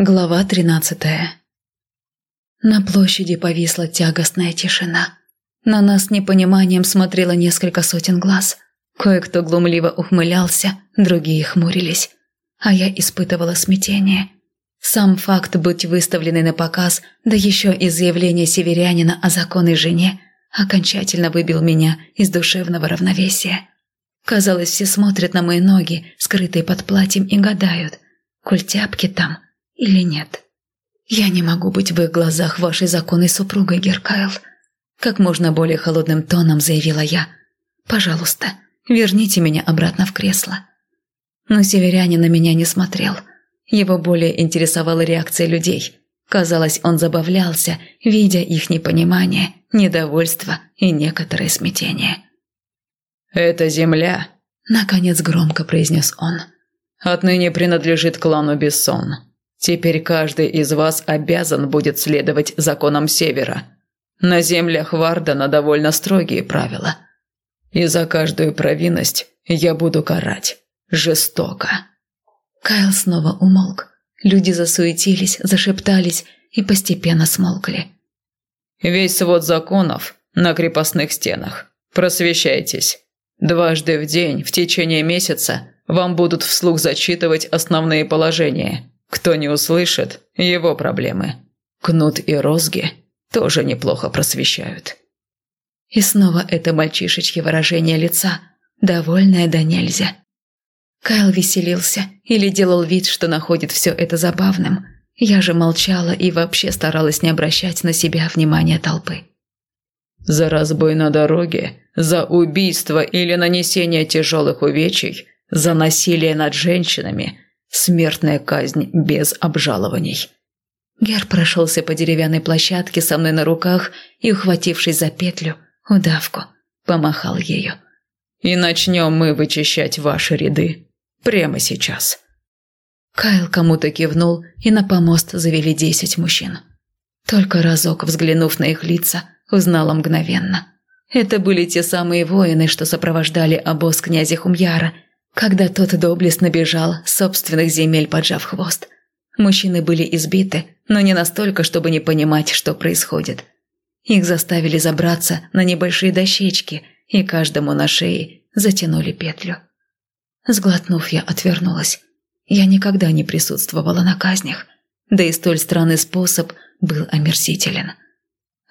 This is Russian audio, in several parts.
Глава тринадцатая На площади повисла тягостная тишина. На нас непониманием смотрело несколько сотен глаз. Кое-кто глумливо ухмылялся, другие хмурились. А я испытывала смятение. Сам факт быть выставленной на показ, да еще и заявление северянина о законной жене, окончательно выбил меня из душевного равновесия. Казалось, все смотрят на мои ноги, скрытые под платьем, и гадают, культяпки там – или нет. Я не могу быть в их глазах вашей законной супругой, Геркайл. Как можно более холодным тоном заявила я. Пожалуйста, верните меня обратно в кресло. Но северянин на меня не смотрел. Его более интересовала реакция людей. Казалось, он забавлялся, видя их непонимание, недовольство и некоторое смятение. «Это земля», – наконец громко произнес он. «Отныне принадлежит клану Бессон. Теперь каждый из вас обязан будет следовать законам Севера. На землях Вардена довольно строгие правила. И за каждую провинность я буду карать. Жестоко». Кайл снова умолк. Люди засуетились, зашептались и постепенно смолкли. «Весь свод законов на крепостных стенах. Просвещайтесь. Дважды в день в течение месяца вам будут вслух зачитывать основные положения. Кто не услышит, его проблемы. Кнут и розги тоже неплохо просвещают. И снова это мальчишечье выражение лица, довольное да нельзя. Кайл веселился или делал вид, что находит все это забавным. Я же молчала и вообще старалась не обращать на себя внимания толпы. За разбой на дороге, за убийство или нанесение тяжелых увечий, за насилие над женщинами – Смертная казнь без обжалований. Гер прошелся по деревянной площадке со мной на руках и, ухватившись за петлю, удавку, помахал ею. «И начнем мы вычищать ваши ряды. Прямо сейчас». Кайл кому-то кивнул, и на помост завели десять мужчин. Только разок взглянув на их лица, узнала мгновенно. Это были те самые воины, что сопровождали обоз князя Хумьяра – когда тот доблестно бежал с собственных земель, поджав хвост. Мужчины были избиты, но не настолько, чтобы не понимать, что происходит. Их заставили забраться на небольшие дощечки, и каждому на шее затянули петлю. Сглотнув, я отвернулась. Я никогда не присутствовала на казнях, да и столь странный способ был омерзителен.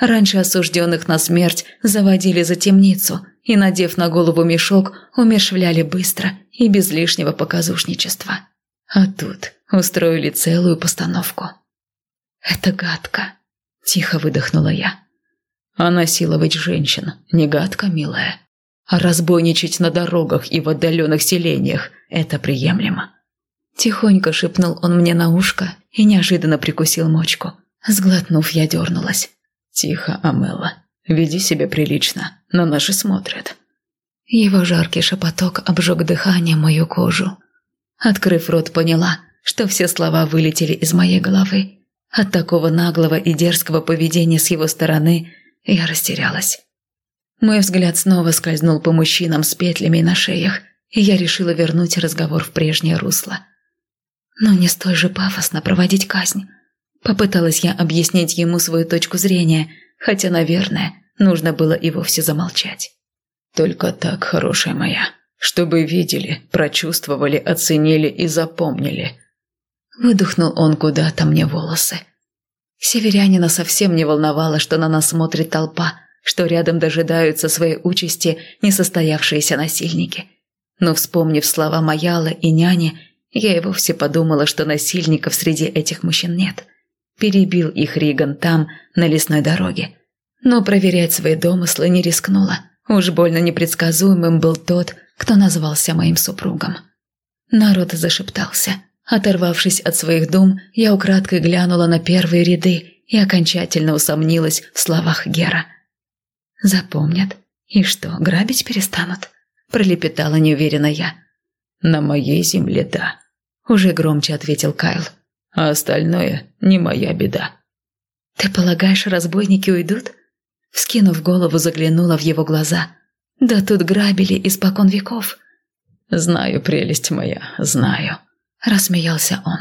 Раньше осужденных на смерть заводили за темницу и, надев на голову мешок, умершвляли быстро и без лишнего показушничества. А тут устроили целую постановку. «Это гадко», – тихо выдохнула я. «А насиловать женщин не гадко, милая. А разбойничать на дорогах и в отдаленных селениях – это приемлемо». Тихонько шепнул он мне на ушко и неожиданно прикусил мочку. Сглотнув, я дернулась. «Тихо, Амела. Веди себя прилично. На наши смотрят». Его жаркий шепоток обжег дыхание мою кожу. Открыв рот, поняла, что все слова вылетели из моей головы. От такого наглого и дерзкого поведения с его стороны я растерялась. Мой взгляд снова скользнул по мужчинам с петлями на шеях, и я решила вернуть разговор в прежнее русло. Но не столь же пафосно проводить казнь. Попыталась я объяснить ему свою точку зрения, хотя, наверное, нужно было и вовсе замолчать. Только так, хорошая моя, чтобы видели, прочувствовали, оценили и запомнили. Выдохнул он куда-то мне волосы. Северянина совсем не волновало, что на нас смотрит толпа, что рядом дожидаются своей участи несостоявшиеся насильники. Но вспомнив слова Маяла и няни, я и вовсе подумала, что насильников среди этих мужчин нет. Перебил их Риган там, на лесной дороге. Но проверять свои домыслы не рискнула. Уж больно непредсказуемым был тот, кто назвался моим супругом. Народ зашептался. Оторвавшись от своих дум, я украдкой глянула на первые ряды и окончательно усомнилась в словах Гера. «Запомнят. И что, грабить перестанут?» – пролепетала неуверенно я. «На моей земле да», – уже громче ответил Кайл. «А остальное не моя беда». «Ты полагаешь, разбойники уйдут?» Вскинув голову, заглянула в его глаза. «Да тут грабили испокон веков». «Знаю, прелесть моя, знаю», – рассмеялся он.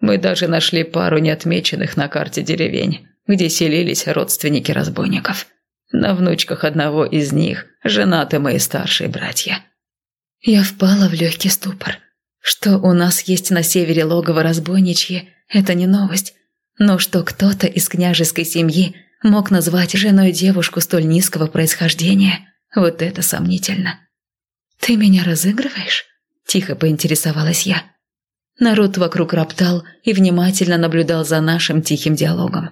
Мы даже нашли пару неотмеченных на карте деревень, где селились родственники разбойников. На внучках одного из них женаты мои старшие братья. Я впала в легкий ступор. Что у нас есть на севере логово разбойничье, это не новость. Но что кто-то из княжеской семьи мог назвать женой девушку столь низкого происхождения, вот это сомнительно. «Ты меня разыгрываешь?» – тихо поинтересовалась я. Народ вокруг роптал и внимательно наблюдал за нашим тихим диалогом.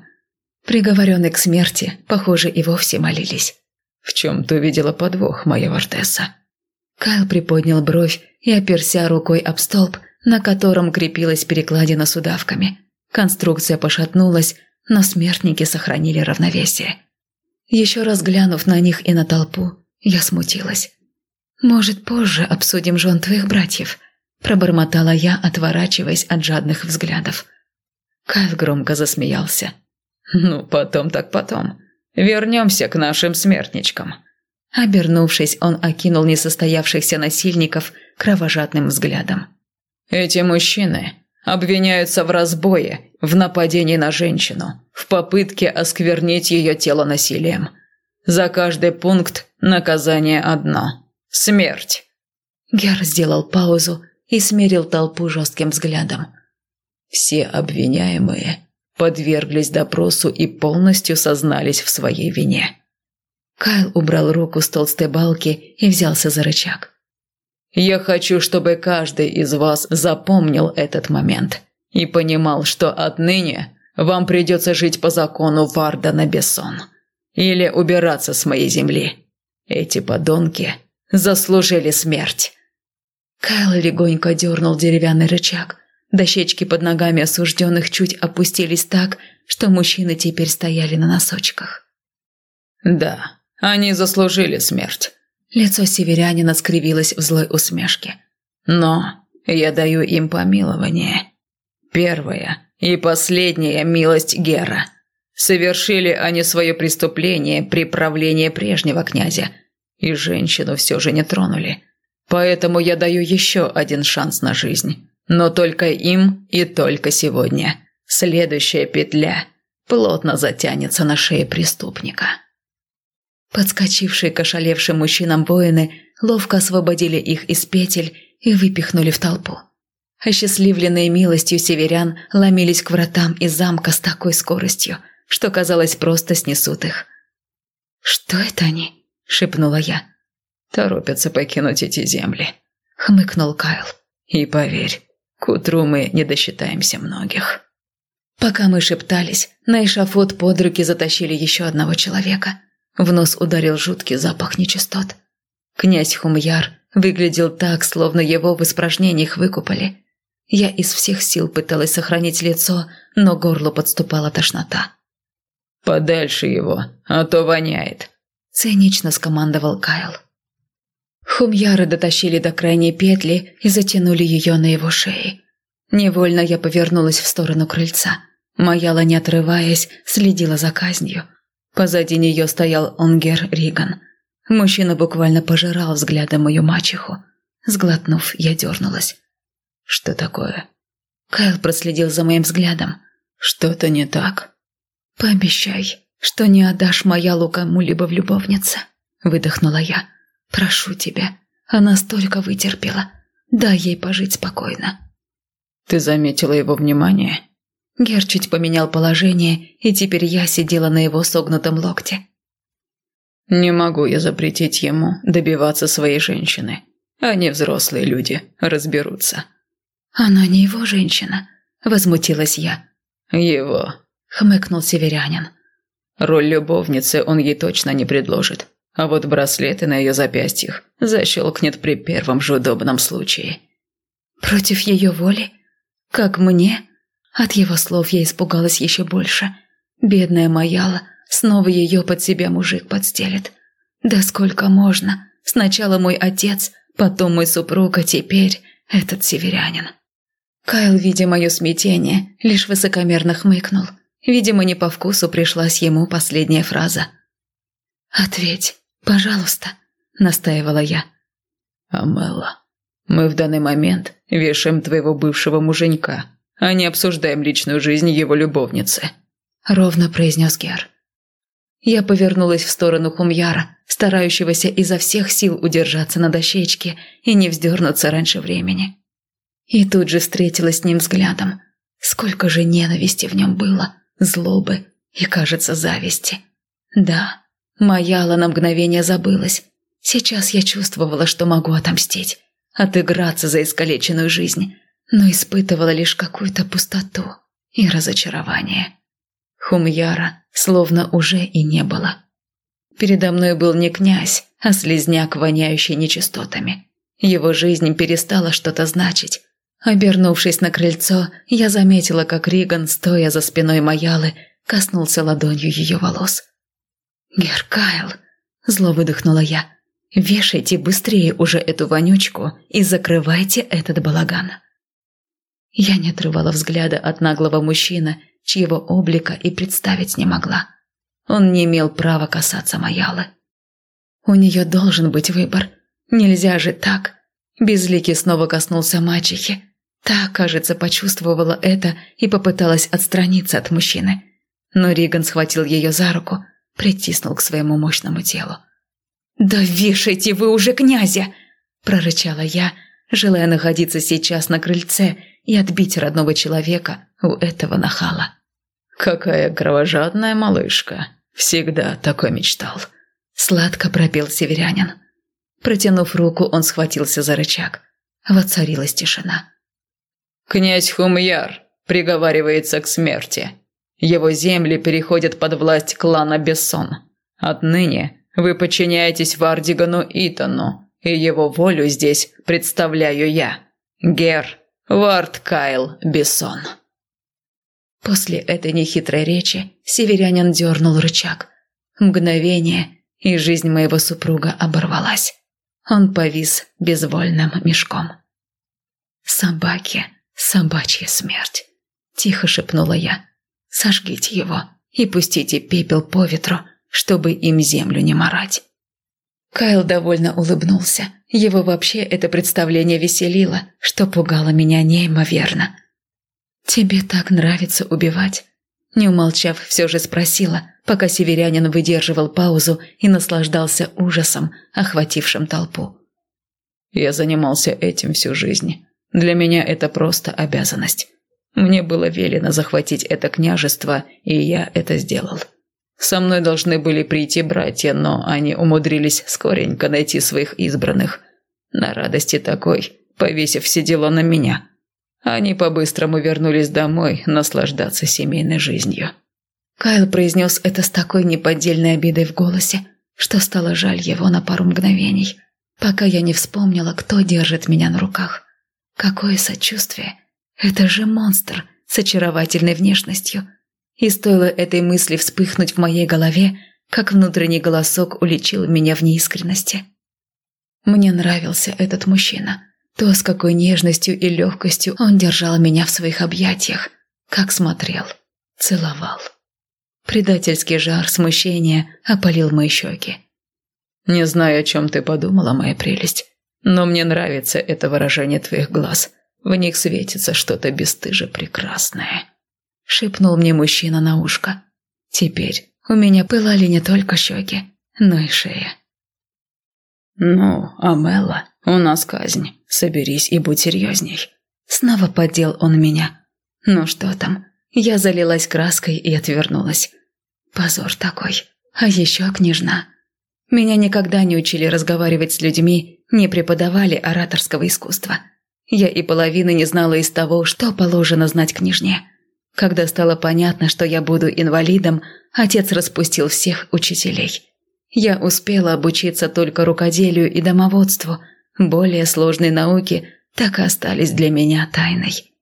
Приговоренные к смерти, похоже, и вовсе молились. «В чем ты видела подвох, моя Вартесса?» Кайл приподнял бровь и оперся рукой об столб, на котором крепилась перекладина с удавками. Конструкция пошатнулась, но смертники сохранили равновесие. Еще раз глянув на них и на толпу, я смутилась. «Может, позже обсудим жен твоих братьев?» – пробормотала я, отворачиваясь от жадных взглядов. Кайл громко засмеялся. «Ну, потом так потом. Вернемся к нашим смертничкам». Обернувшись, он окинул несостоявшихся насильников кровожадным взглядом. «Эти мужчины обвиняются в разбое, в нападении на женщину, в попытке осквернить ее тело насилием. За каждый пункт наказание одно – смерть». Гер сделал паузу и смерил толпу жестким взглядом. Все обвиняемые подверглись допросу и полностью сознались в своей вине. Кайл убрал руку с толстой балки и взялся за рычаг. «Я хочу, чтобы каждый из вас запомнил этот момент и понимал, что отныне вам придется жить по закону Вардана Бессон или убираться с моей земли. Эти подонки заслужили смерть». Кайл легонько дернул деревянный рычаг. Дощечки под ногами осужденных чуть опустились так, что мужчины теперь стояли на носочках. «Да, они заслужили смерть». Лицо северянина скривилось в злой усмешке. «Но я даю им помилование. Первая и последняя милость Гера. Совершили они свое преступление при правлении прежнего князя, и женщину все же не тронули. Поэтому я даю еще один шанс на жизнь. Но только им и только сегодня. Следующая петля плотно затянется на шее преступника». Подскочившие к ошалевшим мужчинам воины ловко освободили их из петель и выпихнули в толпу. Осчастливленные милостью северян ломились к вратам из замка с такой скоростью, что, казалось, просто снесут их. «Что это они?» – шепнула я. «Торопятся покинуть эти земли», – хмыкнул Кайл. «И поверь, к утру мы не досчитаемся многих». Пока мы шептались, на эшафот под руки затащили еще одного человека – в нос ударил жуткий запах нечистот. Князь Хумьяр выглядел так, словно его в испражнениях выкупали. Я из всех сил пыталась сохранить лицо, но горло подступала тошнота. «Подальше его, а то воняет», – цинично скомандовал Кайл. Хумьяры дотащили до крайней петли и затянули ее на его шее. Невольно я повернулась в сторону крыльца. Моя не отрываясь, следила за казнью – Позади нее стоял Онгер Риган. Мужчина буквально пожирал взглядом мою мачеху. Сглотнув, я дернулась. «Что такое?» Кайл проследил за моим взглядом. «Что-то не так?» «Пообещай, что не отдашь Маялу кому-либо в любовнице», – выдохнула я. «Прошу тебя, она столько вытерпела. Дай ей пожить спокойно». «Ты заметила его внимание?» Гер чуть поменял положение, и теперь я сидела на его согнутом локте. «Не могу я запретить ему добиваться своей женщины. Они взрослые люди, разберутся». «Она не его женщина», – возмутилась я. «Его», – хмыкнул северянин. «Роль любовницы он ей точно не предложит, а вот браслеты на ее запястьях защелкнет при первом же удобном случае». «Против ее воли? Как мне?» От его слов я испугалась еще больше. Бедная Маяла, снова ее под себя мужик подстелит. Да сколько можно? Сначала мой отец, потом мой супруг, а теперь этот северянин. Кайл, видя мое смятение, лишь высокомерно хмыкнул. Видимо, не по вкусу пришлась ему последняя фраза. «Ответь, пожалуйста», – настаивала я. «Амелла, мы в данный момент вешаем твоего бывшего муженька», а не обсуждаем личную жизнь его любовницы», – ровно произнес Гер. Я повернулась в сторону Хумьяра, старающегося изо всех сил удержаться на дощечке и не вздернуться раньше времени. И тут же встретилась с ним взглядом. Сколько же ненависти в нем было, злобы и, кажется, зависти. Да, Маяла на мгновение забылась. Сейчас я чувствовала, что могу отомстить, отыграться за искалеченную жизнь, но испытывала лишь какую-то пустоту и разочарование. Хумьяра словно уже и не было. Передо мной был не князь, а слезняк, воняющий нечистотами. Его жизнь перестала что-то значить. Обернувшись на крыльцо, я заметила, как Риган, стоя за спиной Маялы, коснулся ладонью ее волос. «Геркайл!» – зло выдохнула я. «Вешайте быстрее уже эту вонючку и закрывайте этот балаган». Я не отрывала взгляда от наглого мужчины, чьего облика и представить не могла. Он не имел права касаться Маялы. У нее должен быть выбор. Нельзя же так. Безликий снова коснулся мачехи. Та, кажется, почувствовала это и попыталась отстраниться от мужчины. Но Риган схватил ее за руку, притиснул к своему мощному телу. «Да вешайте вы уже князя!» – прорычала я, желая находиться сейчас на крыльце и отбить родного человека у этого нахала. «Какая кровожадная малышка! Всегда такой мечтал!» Сладко пропел северянин. Протянув руку, он схватился за рычаг. Воцарилась тишина. «Князь Хумьяр приговаривается к смерти. Его земли переходят под власть клана Бессон. Отныне вы подчиняетесь Вардигану Итану, и его волю здесь представляю я, Гер Вард Кайл Бессон». После этой нехитрой речи северянин дернул рычаг. Мгновение, и жизнь моего супруга оборвалась. Он повис безвольным мешком. «Собаки, собачья смерть», – тихо шепнула я. «Сожгите его и пустите пепел по ветру, чтобы им землю не морать». Кайл довольно улыбнулся. Его вообще это представление веселило, что пугало меня неимоверно. «Тебе так нравится убивать?» Не умолчав, все же спросила, пока северянин выдерживал паузу и наслаждался ужасом, охватившим толпу. «Я занимался этим всю жизнь. Для меня это просто обязанность. Мне было велено захватить это княжество, и я это сделал. Со мной должны были прийти братья, но они умудрились скоренько найти своих избранных. На радости такой, повесив все дела на меня». Они по-быстрому вернулись домой наслаждаться семейной жизнью. Кайл произнес это с такой неподдельной обидой в голосе, что стало жаль его на пару мгновений, пока я не вспомнила, кто держит меня на руках. Какое сочувствие! Это же монстр с очаровательной внешностью. И стоило этой мысли вспыхнуть в моей голове, как внутренний голосок уличил меня в неискренности. Мне нравился этот мужчина – то, с какой нежностью и легкостью он держал меня в своих объятиях, как смотрел, целовал. Предательский жар смущения опалил мои щеки. «Не знаю, о чем ты подумала, моя прелесть, но мне нравится это выражение твоих глаз. В них светится что-то бесстыже прекрасное», — шепнул мне мужчина на ушко. Теперь у меня пылали не только щеки, но и шея. «Ну, Амела, у нас казнь. Соберись и будь серьезней». Снова поддел он меня. Ну что там? Я залилась краской и отвернулась. Позор такой. А еще княжна. Меня никогда не учили разговаривать с людьми, не преподавали ораторского искусства. Я и половины не знала из того, что положено знать княжне. Когда стало понятно, что я буду инвалидом, отец распустил всех учителей. Я успела обучиться только рукоделию и домоводству. Более сложные науки так и остались для меня тайной.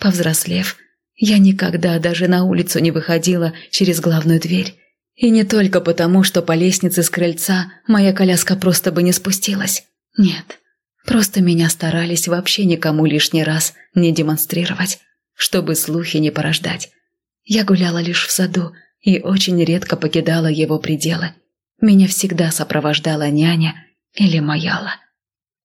Повзрослев, я никогда даже на улицу не выходила через главную дверь. И не только потому, что по лестнице с крыльца моя коляска просто бы не спустилась. Нет, просто меня старались вообще никому лишний раз не демонстрировать, чтобы слухи не порождать. Я гуляла лишь в саду и очень редко покидала его пределы. Меня всегда сопровождала няня или маяла.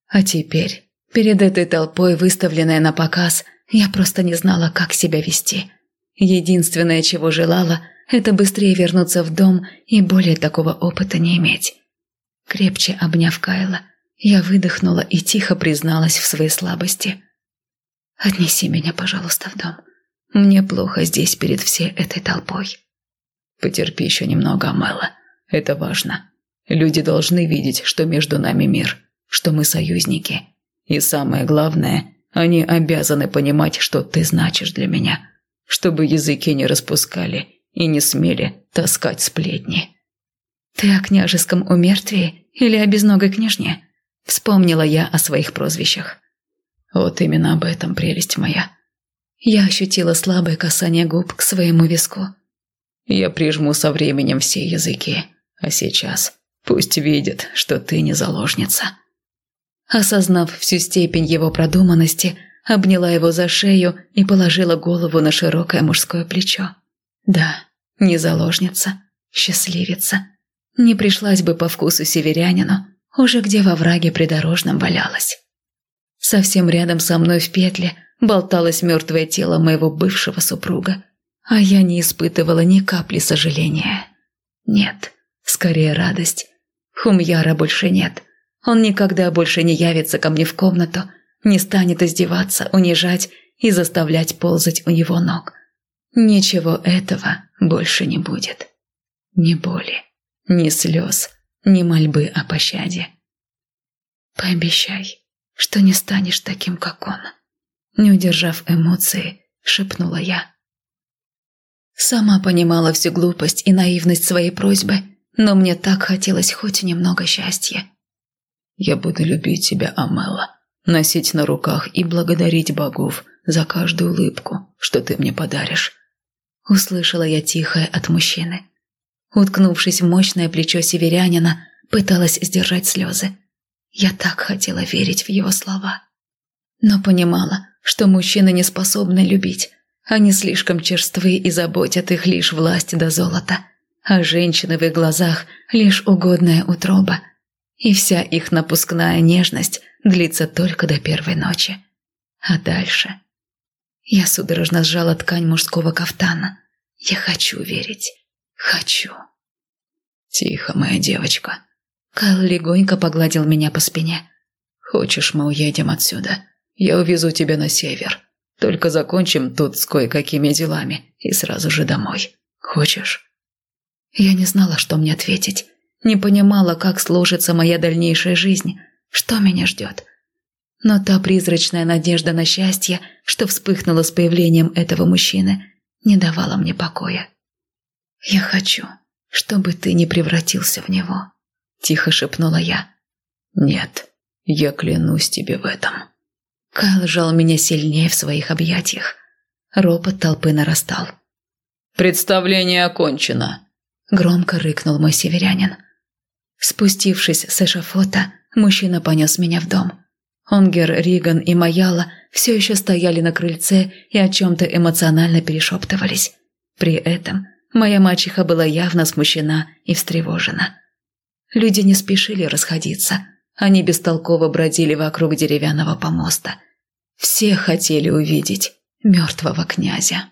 А теперь, перед этой толпой, выставленная на показ, я просто не знала, как себя вести. Единственное, чего желала, это быстрее вернуться в дом и более такого опыта не иметь. Крепче обняв Кайла, я выдохнула и тихо призналась в своей слабости. «Отнеси меня, пожалуйста, в дом. Мне плохо здесь перед всей этой толпой». «Потерпи еще немного, Амела. Это важно. Люди должны видеть, что между нами мир, что мы союзники. И самое главное, они обязаны понимать, что ты значишь для меня, чтобы языки не распускали и не смели таскать сплетни». «Ты о княжеском умертвии или о безногой княжне?» Вспомнила я о своих прозвищах. Вот именно об этом прелесть моя. Я ощутила слабое касание губ к своему виску. Я прижму со временем все языки, а сейчас пусть видят, что ты не заложница. Осознав всю степень его продуманности, обняла его за шею и положила голову на широкое мужское плечо. Да, не заложница, счастливица. Не пришлась бы по вкусу северянину, уже где во враге придорожном валялась. Совсем рядом со мной в петле болталось мертвое тело моего бывшего супруга, а я не испытывала ни капли сожаления. Нет, скорее радость. Хумьяра больше нет. Он никогда больше не явится ко мне в комнату, не станет издеваться, унижать и заставлять ползать у его ног. Ничего этого больше не будет. Ни боли, ни слез, ни мольбы о пощаде. «Пообещай, что не станешь таким, как он», не удержав эмоции, шепнула я. Сама понимала всю глупость и наивность своей просьбы, но мне так хотелось хоть немного счастья. «Я буду любить тебя, Амела, носить на руках и благодарить богов за каждую улыбку, что ты мне подаришь». Услышала я тихое от мужчины. Уткнувшись в мощное плечо северянина, пыталась сдержать слезы. Я так хотела верить в его слова. Но понимала, что мужчины не способны любить. Они слишком черствы и заботят их лишь власть до золота. А женщины в их глазах лишь угодная утроба. И вся их напускная нежность длится только до первой ночи. А дальше... Я судорожно сжала ткань мужского кафтана. Я хочу верить. Хочу. Тихо, моя девочка. Кайл легонько погладил меня по спине. Хочешь, мы уедем отсюда? Я увезу тебя на север. Только закончим тут с кое-какими делами и сразу же домой. Хочешь? Я не знала, что мне ответить. Не понимала, как сложится моя дальнейшая жизнь, что меня ждет. Но та призрачная надежда на счастье, что вспыхнула с появлением этого мужчины, не давала мне покоя. «Я хочу, чтобы ты не превратился в него», – тихо шепнула я. «Нет, я клянусь тебе в этом». Кайл сжал меня сильнее в своих объятиях. Ропот толпы нарастал. «Представление окончено», – громко рыкнул мой северянин. Спустившись с эшафота, мужчина понес меня в дом. Онгер, Риган и Маяла все еще стояли на крыльце и о чем-то эмоционально перешептывались. При этом Моя мачеха была явно смущена и встревожена. Люди не спешили расходиться. Они бестолково бродили вокруг деревянного помоста. Все хотели увидеть мертвого князя.